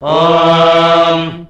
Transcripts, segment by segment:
ओ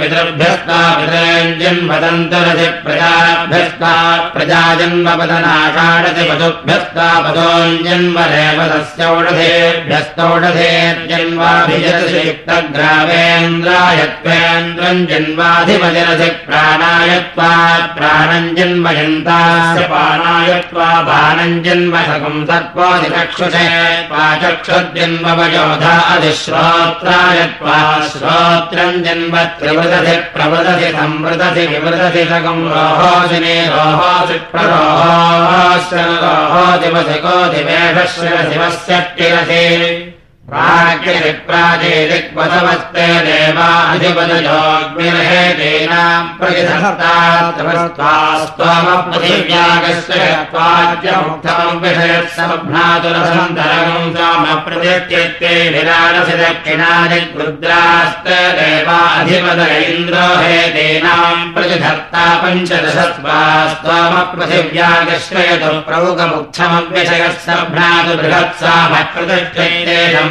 पितृभ्यस्ता पितृञ्जन्मदन्तरसि प्रजाभ्यस्ता पशुभ्यस्ता पदोञ्जन्मरेवदस्यौषधेभ्यस्तौषधेर्जन्वाभिजरसि युक्तग्रावेन्द्रायत्वेन्द्रम् जन्माधिपजरसि प्राणायत्वा प्राणञ्जन्मयन्तास्य पाणायत्वा बाणञ्जन्मसकम् सर्पोऽधिक चक्षुषे चक्षुर्जन्मवयोधा अधिश्रोत्राय त्वा श्रोत्रम् जन्म त्रिवृदधि प्रवदधि संवृदधि विवृदधि सकम् रोहोसि प्ररोहोश्च रोहो दिवसि प्राजेदिक्वसवस्ते देवाधिपदयोग्निर्हेतेनाम् प्रतिधस्तात्मस्त्वामपृथिव्यागस्य त्वाज्यमुक्तमम् विषयत्समभ्नातुरसन्तरगम् सामप्रतिष्ठित्ते विराडसि दक्षिणादिग्रुद्रास्ते देवाधिपद इन्द्रो हेतेनाम् प्रतिधत्ता पञ्चदशत्वास्त्वामपृथिव्यागस्य यतु प्रमुखमुक्तमव्यषयत्सभ्नातु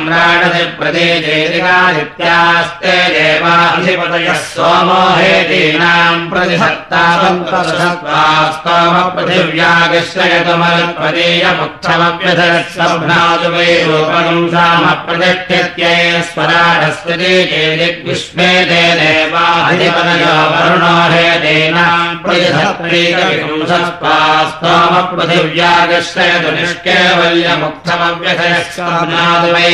सम्राडति प्रदेशेदिकादित्यास्ते देवाधिपतयः सोमोहेतीनाम् प्रतिहत्तापृथिव्यागश्रयतमत्पदेयमुक्षमव्यधरत्सभ्नातु वै रूपकम् सामप्रतिष्ठित्यै स्वराडस्वते चेदिग्विश्वे ते देवाधिपतयो वरुणो हेतीनाम् प्रतिहत्रीकविपुंसस्त्वास्तोमपृथिव्यागश्रयतु निष्केवल्यमुक्तमव्यधरः स्वप्नातु वै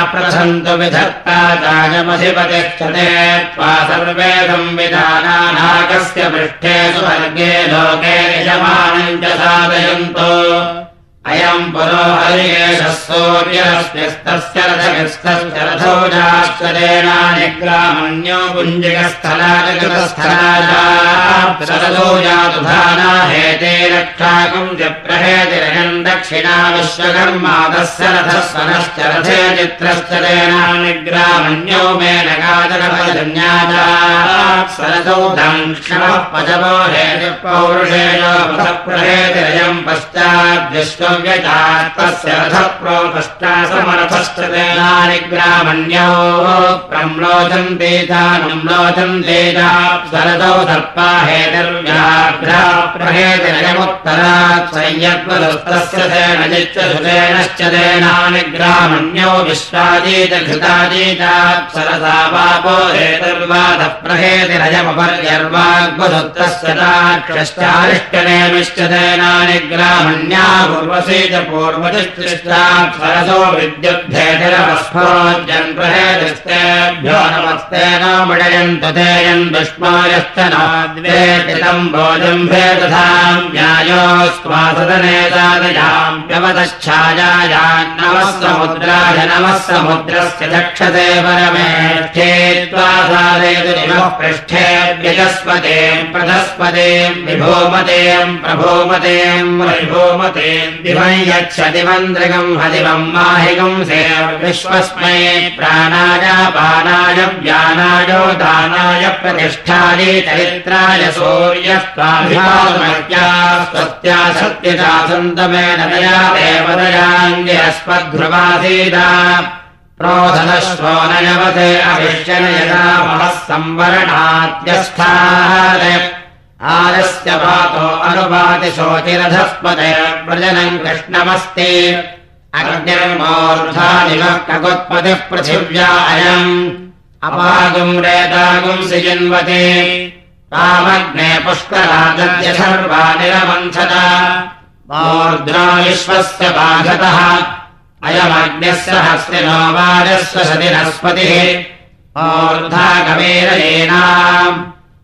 प्रसन्तु विधत्ता चायमधिपतिष्ठते त्वा सर्वे संविधानानाकस्य पृष्ठे सुवर्गे लोके यजमानम् च साधयन्तु अयम् पुरो हरिकेशः सूर्यस्त्यस्तस्य रथगस्तस्य रथो जाश्चरेणानिग्रामण्यो पुञ्जिकस्थलाजकृतस्थलाजारथो जातुधाना हेते दक्षिणा विश्वकर्मादस्य रथः स्वनश्च रथे चित्रश्च तेनानिग्रामण्यो मेनकाजकपजन्याजारथौ दङ्क्षणः पचवो हेति पौरुषेयो प्रहेतिरयम् पश्चाद्विश्व व्यजातस्य रथप्रोपष्टा समरथश्च तेनानि ग्रामण्यो प्रम्लोचन्ते चानुम्लोचन्ते चाप्सरतौ सर्पा हेतिर्व्याघ्रा प्रहेतिरयमुत्तरात् संयद्वदुस्तस्य तेनजिच्च सुतेनश्च तेनानि ग्रामण्यो विश्वादीत घृतादीताप्सरसा वापो हेतिर्वादः प्रहेतिरयमपर्यर्वाग्वदुत्तस्य चाक्षश्चारिष्टनेमिश्च तेनानि ग्रामण्या पूर्वतिष्ठिष्टाक्षरसो विद्युद्धेतिरवस्फोज्यन् प्रहेतिस्तेभ्यो नमस्तेन मृडयन्तु तेयन् दुष्मायश्च नाद्वेतितम् भोजम्भे तथाम् न्यायोस्त्वासदने सादयाम्प्यवतच्छायान्नमः समुद्राय नमः समुद्रस्य दक्षते परमेष्ठे त्वा सादयतु निमः पृष्ठे व्यजस्पतेम् प्रधस्पतेम् विभोमतेम् प्रभोमतेम् विभोमतेम् दिवम् यच्छदिवन्द्रगम् हदिवम् माहिकम् से विश्वस्मै प्राणाय पानाय व्यानाय दानाय प्रतिष्ठाय चरित्राय सूर्यस्त्वाभिमानमर्या स्वस्त्या सत्यता सन्तमेन प्रोधनश्वो नयवते अभिश्चन यदा महः संवरणात्यस्थाय आलस्य पातो अनुपाति शोचिरधस्पते प्रजनम् कृष्णमस्ति। अग्निर्मोर्धानिमः कगुत्पतिः पृथिव्या अयम्। अपागुम् जिन्वते मोर्ध्वा विश्वस्य बाधतः। अयमग्न्यस्य हस्तिनो वाजस्व सतिनस्पतिः मूर्धागमेरयेनाम्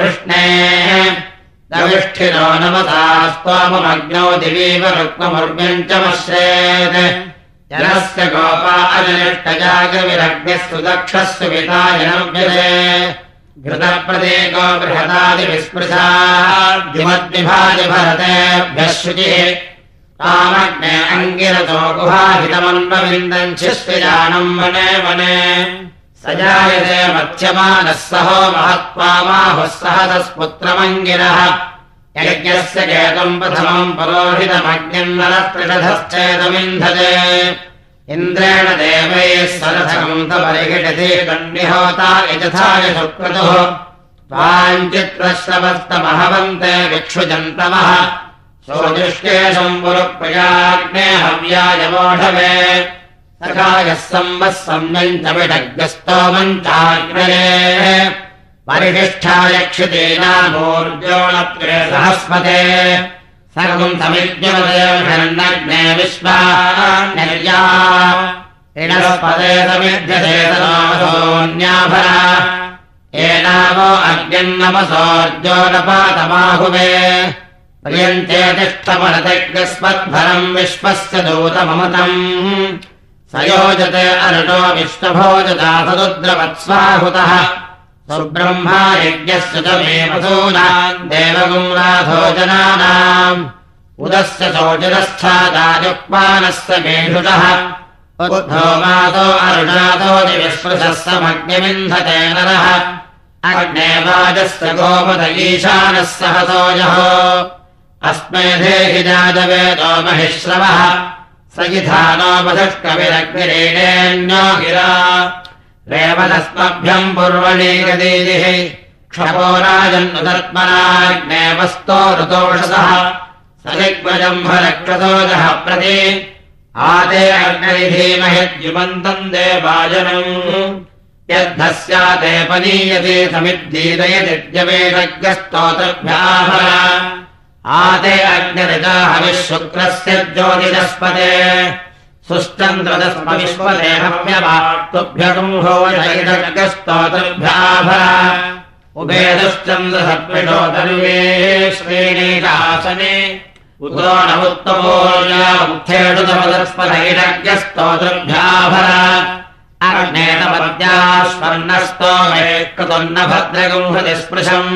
कृष्णे दविष्ठिरो नमतास्त्वामग्नौ दिवीव रुक्ममुर्व्यम् च मश्रेत् जनस्य गोपा अजनिष्टजागविरग्निस्तु दक्षस्तु वितायनव्यते घृतप्रदेको बृहदादिविस्पृशाद्युमद्विभाति भरतेभ्यः शुचिः तामग्ने अङ्गिरतो गुहाहितमन्वविन्दम् शिष्यजानम् वने वने। स जायते मत्स्यमानः सहो महत्त्वामाहुः सह तस्पुत्रमङ्गिरः यज्ञस्य केतुम् प्रथमम् पुरोहितमग्निम् नरत्रिषधश्चेदमिन्धते इन्द्रेण देवैः सरथकम् तपरिघटति दण्डिहोता यथाय सुक्रतुः त्वाञ्चित्रश्रवस्तमहवन्ते विक्षुजन्तवः सोजुष्टेशम्बुरुप्रयाग्ने हव्याय वोढवे सखायः सम्बः सम्यम् च विडग्रस्तोमम् चाग्नये परिशिष्ठायक्षितेनामूर्जोणत्रे सहस्पते सर्वम् तनोऽन्याभरा एनावो अग्निन्नमसोर्जोनपातमाहुवे पर्यन्ते तिष्ठपरतिग्रस्मद्भरम् विश्वस्य दूतममतम्। स योजते अरुणो विष्णभोजदासरुद्रवत्स्वाहुतः सुब्रह्मा यज्ञस्य च मे वसूनाम् देवगुङ्राधो जनानाम्। उदस्य शोचरस्थादायुक्मानस्य मेषुषः। उद्धो मातो अरुणादो विस्पृशः समग्निविन्धते नरः। अग्ने वाजस्य गोपद ईशानः सहसोजः अस्मै धेहि जातवेदो महिश्रवः। स इधानोपधष्कविरग्निरेणेऽन्यो गिरा रेवदस्मभ्यम् पूर्वणीगदीदिः। क्षपो राजन्नुदर्त्मनाग्ने वस्तो ऋतोषसः। स दिग्वजम्भरक्षतोजः प्रति। आदे अग्निधीमहिद्युमन्तम् देवाजनम्। यद्धस्याते पनीयते समिद्दीदयदिद्यवेदज्ञस्तोतृभ्याः आते अग्निरिता हविः शुक्रस्य ज्योतिरस्पते सुश्चन्द्रदस्मविश्वते हव्यवाक्तुभ्यगम् होवैदज्ञस्तोतृभ्याभर उभेदश्चन्द्रसर्पिषो दर्वे श्रेणीकासने उतो न उत्तमोर्यामुत्थेषुतमदस्पदैरज्ञस्तोतृभ्याभर अग्नेतपद्यास्वर्णस्तोमे कृतन्न भद्रगुंहति स्पृशम्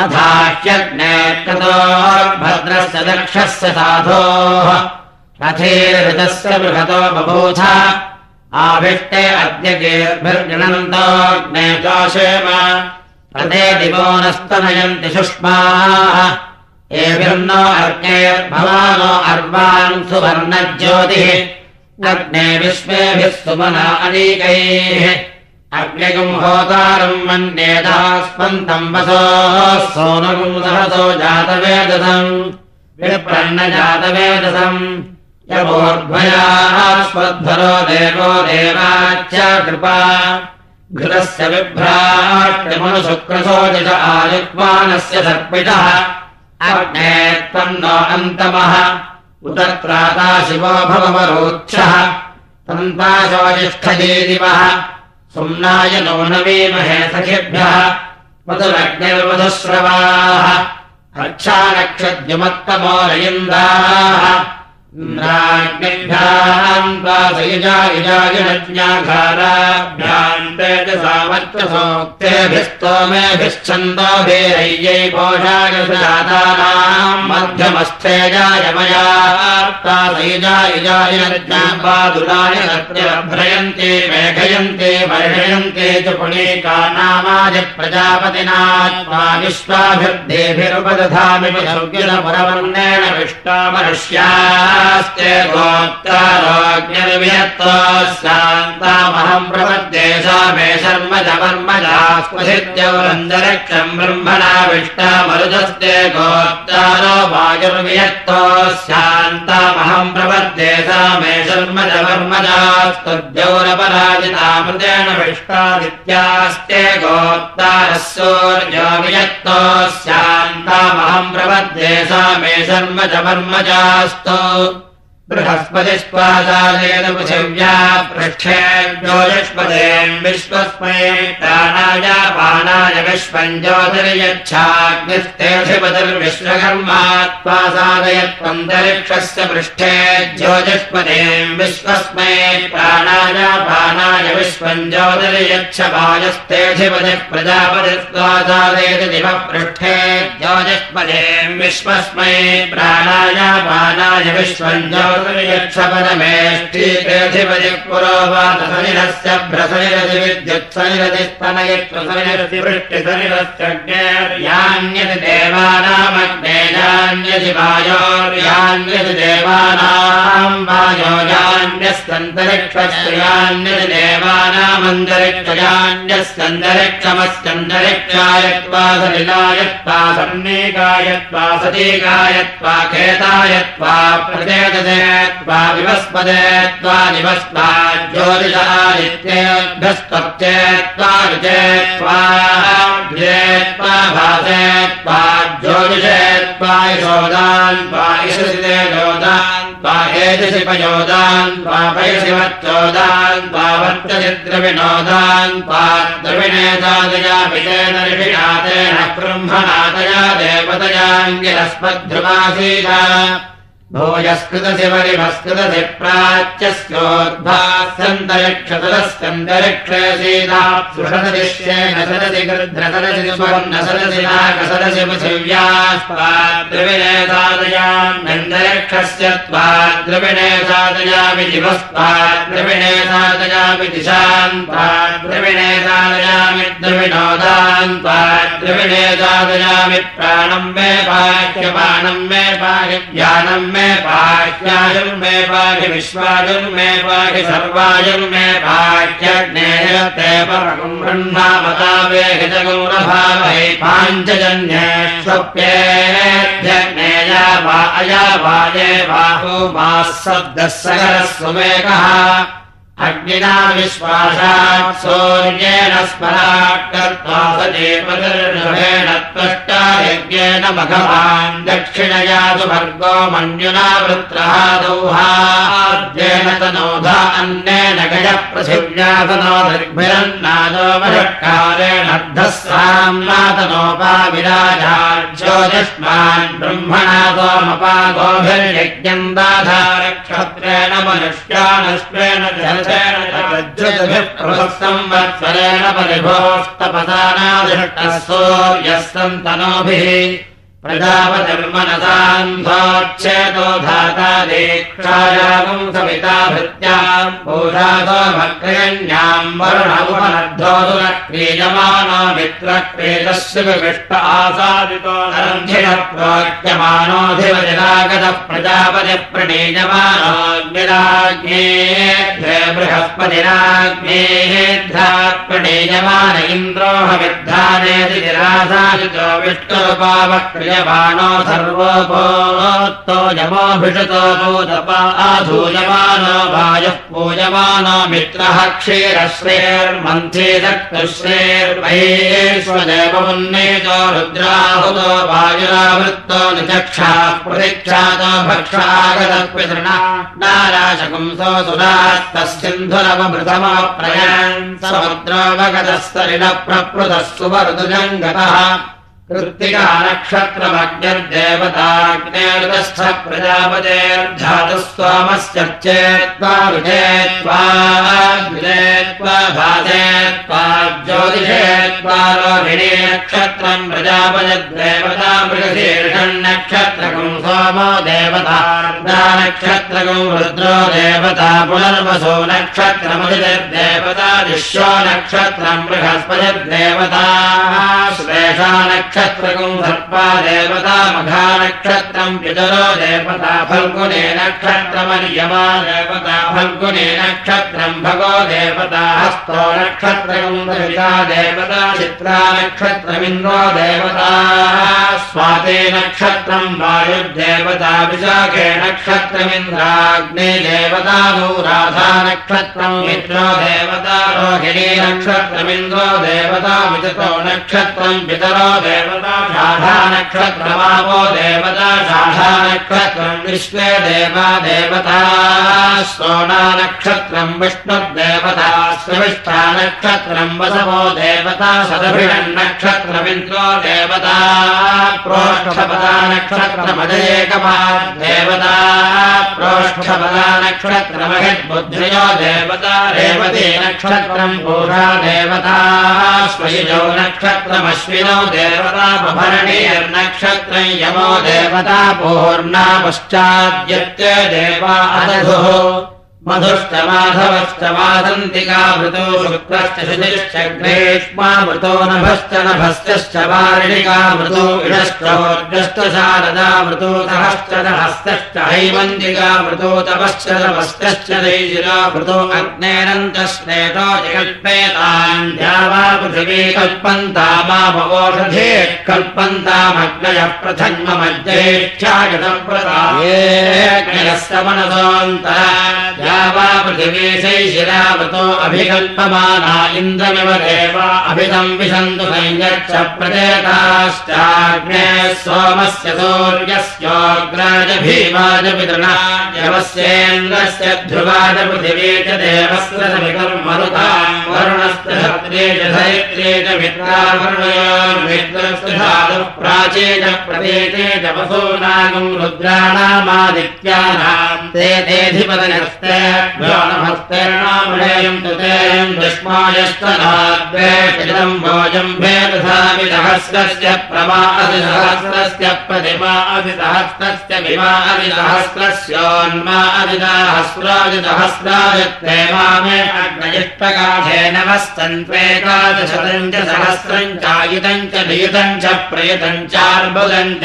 अधाह्यग्ने कृतोर्भद्रस्य दक्षस्य साधोः रथेर्हृतस्य बृहतो बभूथ आभिष्टे अद्य गेर्भिर्गणन्तोऽग्ने चाशेम रथे दिवो नस्तनयन्ति सुष्माः एभिर्नो अर्गेर्भवानो अर्वान् सुवर्णज्योतिः अग्ने विश्वेभिः सुमना अनीकैः अग्निगुम् होतारम् मन्येदास्पन्तम् वसोः सोनगुम् सहसो जातवेदसम् विप्रन्नजातवेदसम् यवोर्ध्वयाः स्वध्वरो देवो देवाच्च कृपा। घृतस्य बिभ्राट्यमनुशुक्रसो च आयुक्मानस्य सर्पितः। अग्ने त्वम् नो अन्तमः। उत त्राता शिवो भवमरोक्षः। तन्ताशोजिष्ठजीदिवः सुम्नाय नो सखिभ्यः मधुरग्निर्मधुश्रवाः रक्षारक्षद्युमत्तमोरयिन्दाः सामर्थ्यसोक्तेभिस्तोमेभिश्चन्दोभिरय्यै पोषाय जातानाम् मध्यमस्थेजाय मया पादुराय भ्रयन्ते मेघयन्ते वर्षयन्ते च पुणेका नामाय प्रजापतिना विश्वाभिर्देभिरुपदधामि परवर्णेन विष्टामनुष्यास्ते गोक्तारोग्यर्व्यक्तामहम् प्रपद्ये सा मे शर्म च वर्मजास्पृत्यवरन्दरक्षम् ब्रह्मणा विष्टामरुदस्ते गोक्तारो वायुर्व्यक्तो शान्तामहम् प्रपद्ये सा मे शर्म च वर्मजास्तद्यौरपराजितामृतेन विष्टादित्यास्ते गोक्तारः सूर्यो वियक्तो शान्तामहम् प्रपद्ये सा मे शर्म च वर्मजास्तु बृहस्पतिस्वादालेन पृथिव्या पृष्ठे ज्योतिष्पदे विश्वस्मै प्राणाय पानाय विश्वम् ज्योतिर्यच्छाग्निस्तेऽधिपतिर्विश्वकर्मात्मासादयत्वन्तरिक्षस्य पृष्ठे ज्योतिष्पदे विश्वस्मै प्राणाय पानाय विश्वम् ज्योतिर्यच्छ वायस्तेऽधिपतिः प्रजापतिस्वादालयति दिवः पृष्ठे ज्योतिष्पदे विश्वस्मै प्राणाय पानाय विश्वम् ज्योति यच्छ स्त्री भ्रसनिरति विद्युत्सनिरतिस्तनयत्वसनिरति वृष्टिसनिरस्यज्ञेर्यान्यति देवानामग्नेयान्यति वायोर्यान्यति देवानाम् वायोजान्यस्यन्तरिक्षस्यान्यति देवानामन्तरिक्षयान्यस्यन्तरिक्षमस्यन्तरिक्षायत्वा सलिलायत्वा सन्नीकायत्वा सतीकायत्वा खेतायत्वा प्रचेतते त्वा विवस्पदे त्वा निवस्पा ज्योतिषादित्येभ्यस्तप्ते त्वा रुचे त्वा त्वा भासे त्वा ज्योतिषे त्वा यशोदान् त्वा यशसिते योदान् त्वा एजसि पयोदान् त्वा पयसिवच्चोदान् त्वा वर्तचिद्रविनोदान् त्वा द्रविणेतादया विजयदर्शिनाथेन ब्रह्मणातया देवतयाङ्गिरस्मद्ध्रुवासीता प्राच्यस्योद्भासन्तरिक्षतरस्कन्दरिक्षे सीताप्सुषदृश्येन सरसि गृध्रसरसि नाकसरसि पृथिव्यास्त्वाद्रविणे साधयाम्यन्तरिक्षस्य त्वाद्रविणे साधयामि दिवस्त्वाद्रविणे साधयामि दिशान् त्वाद्रविणे साधयामि द्रविणोदान् साधयामि प्राणम् मे पाह्यपाणम् मे पाहि ज्ञानम् मे मे पाह्यायुर्मे पाहि विश्वायुर्मे पाहि सर्वायुर्मे पाह्यज्ञेयते परम् ब्रह्मामता वेहितगौरभावै पाञ्चजन्येष्वप्येध्यज्ञेया वा अया वाये बाहो मा सद्दः सकरस्वमेकः अग्निना विश्वासात् सौर्येण सदेवदर्षभेण त्वष्टा यज्ञेन भगवान् दक्षिणया तु भर्गो मन्युना वृत्रः दौहाद्येन तनोधा अन्येन गजः पृथिव्यातनो दर्भिरन्नादो वषट्कारेण अर्धस्राम्नातनोपा विराजाज्योतिष्मान् ब्रह्मणा सोमपा संवत्सरेण परिभोस्तपदानादृष्टः सूर्यः सन्तनोभिः प्रजापतिर्मनसान्धोच्छेदो धाता सविताभृत्याम् भूषादोभक्रियण्याम् वरुणमुपनद्धोदुरक्रीयमानो मित्रक्रीडस्य विविष्ट आसादितो नरन्धिनः प्रोक्यमानोऽधिपतिरागतः प्रजापतिप्रणीयमानोऽग्निराज्ञेभ्य बृहस्पतिराज्ञेभ्यः प्रणीयमान इन्द्रोहविद्धानेति निरासादितो विष्णुरूपावक्रिय क्रियमाणो सर्वोपोत्तो यमोऽभिषतो पूजपाधूयमानो वायुः पूयमानो मित्रः क्षीरश्रेर्मन्थे दत्तश्रेर्वैश्वदेवमुन्नेतो रुद्राहुतो वायुरावृत्तो निचक्षाः प्रतीक्षातो भक्षागतपितृणा नाराशकुंसो सुरास्तस्सिन्धुरवमृतमप्रयान् समुद्रोऽवगतस्तरिणः प्रपृतः सुवर्दुजङ्गतः कृत्तिका नक्षत्रमग्निर्देवताग्नेर्गस्थ प्रजापतेर्धातुः सोमस्य चेत्त्वा विजयत्वा ज्योतिषेत्वा रोहिणी नक्षत्रम् प्रजापयद्देवता मृगशीर्षन् नक्षत्रकम् सोमो देवता नक्षत्रकम् रुद्रो देवता पुनर्वसो नक्षत्रमधिदेवता विश्वो नक्षत्रम् बृहस्पतिर्देवता श्लेषा नक्षत्र नक्षत्रकम् सर्पा देवता मघानक्षत्रम् पितरो देवता फल्गुने नक्षत्रमर्यमा देवता फल्गुने नक्षत्रम् भगो देवता हस्तो नक्षत्रकम् दविता देवता चित्रा नक्षत्रमिन्द्रो देवता स्वाते नक्षत्रम् वायुर्देवता विशाखे नक्षत्रमिन्द्राग्ने देवता राधा नक्षत्रम् मित्रो देवता रोहिणी नक्षत्रमिन्द्रो देवता विजतो नक्षत्रम् पितरो देवता शाखा नक्षत्रमापो देवता नक्षत्रम् विश्वे देवा देवता नक्षत्रम् विष्णुर्देवता नक्षत्रम् वसवो देवता सदभिषन् नक्षत्रमिन्द्रो देवता प्रोष्ठपदा नक्षत्रमजयेकमा देवता प्रोष्ठपदा नक्षत्रमहिद्बुद्ध्यो देवता रेवती नक्षत्रम् पूषा देवता स्वयुजौ नक्षत्रमश्विनौ देवता भरणीयर्नक्षत्रम् यमो देवता पूर्णा पश्चाद्यत्य देवा अदधुः मधुश्च माधवश्च मादन्तिकामृतो शुक्रश्च शुचिश्च ग्रेष्मामृतो नभश्च वारिणिकामृतो इडश्चोर्जश्च शारदामृतो सहश्च सहस्तश्च हैमन्तिकामृतो तपश्च तपस्तश्च दैशिरामृतो अग्नेरन्तस्नेतो जगल्पेतान् द्यावा पृथिवी कल्पन्ता मामवोषधे कल्पन्तामग्नयः प्रथन्ममज्येष्ठ्यागतप्रदायेऽग्नयस्य मनसोऽन्तरा वा पृथिवीशै शिरावतो अभिकल्पमाना इन्द्रमिव देवा अभिदम् विशन्तु संयच्छ प्रदेताश्चाग्ने सोमस्य सूर्यस्योग्राज भीमाज पितृणा यवस्येन्द्रस्य ध्रुवाज पृथिवी च देवस्य धत्रे च धरित्रे च मित्रावर्णयोर्मित्रस्य धातुः प्राचे च प्रदेते च वसूनागम् रुद्राणामादित्यानाम् ते तेऽधिपदयस्ते नमस्तेर्णामृयम् तुतेयम् दुष्मायस्तनाद्वेषितम् भोजम् भेदधामिदहस्रस्य प्रमा अधिसहस्रस्य प्रतिमा अधिसहस्रस्य विमा अधिसहस्रस्योन्मा अधिदाहस्रादिदहस्रायत्ते मामे अग्नयिष्टकाधेन वस्तन्त्वेकादशतम् च सहस्रम् चायुतम् च नियुतम् च प्रयुतम् चार्बुदम् च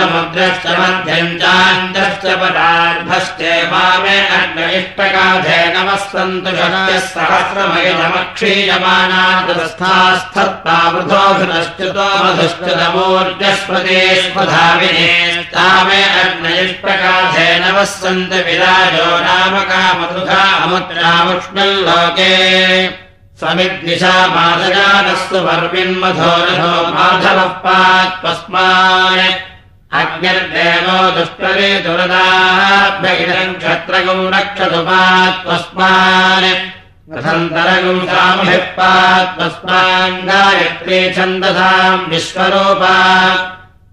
समुद्रश्च मध्यम् चान्तश्च पदार्थश्चे मामे अग्नयिष्टकाधेन वस्तन्तु शक्यः सहस्रमयमक्षीयमानादस्थास्थत्तावृथोऽभिनश्च्युतो मधुश्च्युतमूर्जस्पते स्वधाविने तामे अग्नयिष्टकाधेन वස්සन्तु विराजो नाम कामधुधा अमुद्रामुष्णल्लोके समिद्दिशा मादजानस्तु वर्मिन्मधोरथो माधवः पात्वस्मान् अग्निर्देवो दुष्करे दुरदाभ्यगिरम् क्षत्रगुम् रक्षतु पात्वस्मान् रथन्तरगुम् सामभिः पात्वस्मान् गायत्री छन्दसाम् विश्वरूपा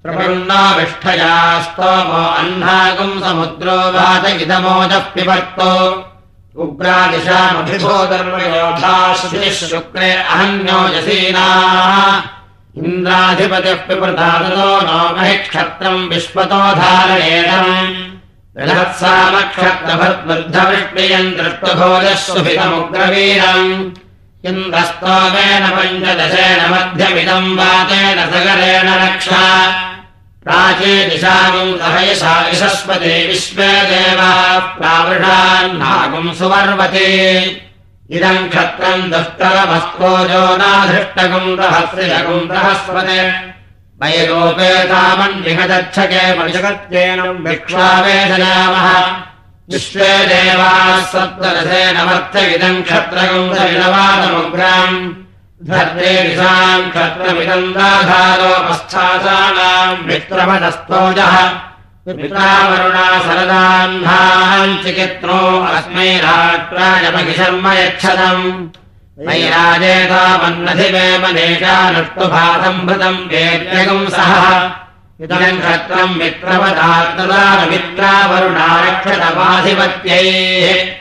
प्रपन्नाविष्ठया स्तोमो अह्नागुम् समुद्रो वाच इदमोजः पिबर्तो उग्रादिशामभिभोदर्वयोधाश्रुतिः शुक्रे अहन्योजसीनाः इन्द्राधिपतिः पिपृतादतो नो महि क्षत्रम् विश्वतो धारयेदम् बृहत्सामक्षत्रभद्वृद्धविष्णियम् दृष्टभोजः सुभितमुग्रवीरम्। इन्द्रस्तोमेन पञ्चदशेन मध्यमिदम् वातेन सगरेण रक्षा प्राचे दिशागुम् सहयसा यशस्पते विश्वे देवाः प्रावृषान्नागुम् सुवर्वते। इदम् क्षत्रम् दुष्करमस्त्रोजो नाधृष्टगुम् रहस्रिजगुम् रहस्पते वैरोपेतामन्विहदच्छके मजगत्येनम् विक्ष्वावेदयामः विश्वे देवाः वर्थ इदम् क्षत्रगुम् दविलवादमुग्राम् धर्ते दिशाम् क्षत्रमिदम् दाधारोपस्थासानाम् मित्रमदस्तोजः पितावरुणा सरदाह्नाम् चिकित्रो अस्मै रात्रायमखिशर्म यच्छतम् वैराजेतामन्नधिवेमनेशानुष्टुभासम्भृतम् वेद्यगम् सह। इदम् क्षत्रम् मित्रवदात्तदामित्रावरुणारक्षतमाधिपत्यैः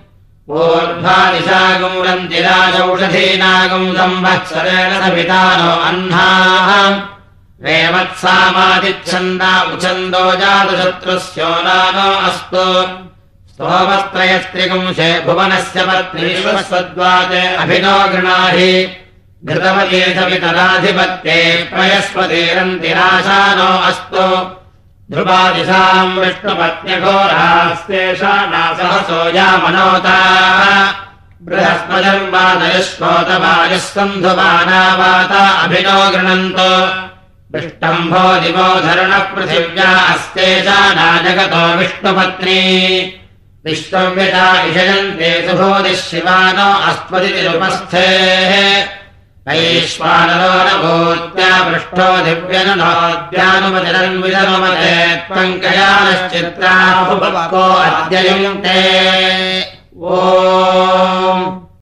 बृहस्पतेनाम्यायुङ्घिवाचम् ऊर्ध्वादिशागुरन्तिराजौषधीनागम् संवत्सरेण सवितानो अह्नाः रेवत्सामादिच्छन्दा उच्छन्दो जातशत्रुस्योनानो अस्तु। स्तोमत्रयस्त्रिगुंशे भुवनस्य पत्नीश्वस्वद्वाते अभिनो गृणाहि। घृतमतीशवितराधिपत्ये प्रयस्पतिरन्तिराशानो अस्तु ध्रुवादिशाम् विष्णुपत्न्यघोरास्तेषा नासहसो बृहस्पतिम् वादयुष्कोतवायुः सन्धुवानावाता अभिनो गृणन्तो। विष्टम्भो दिवो धरणपृथिव्या अस्तेषा नाजगतो विष्णुपत्नी। विश्वव्यता इषयन्ते सुभोदिः शिवानो अस्त्वदितिरुपस्थेः वैश्वानरो न भूत्या पृष्ठो दिव्यनुनोद्यानुमतिरन्विदनुमते त्वङ्कयानश्चित्राको अद्ययुङ्क्ते। ओ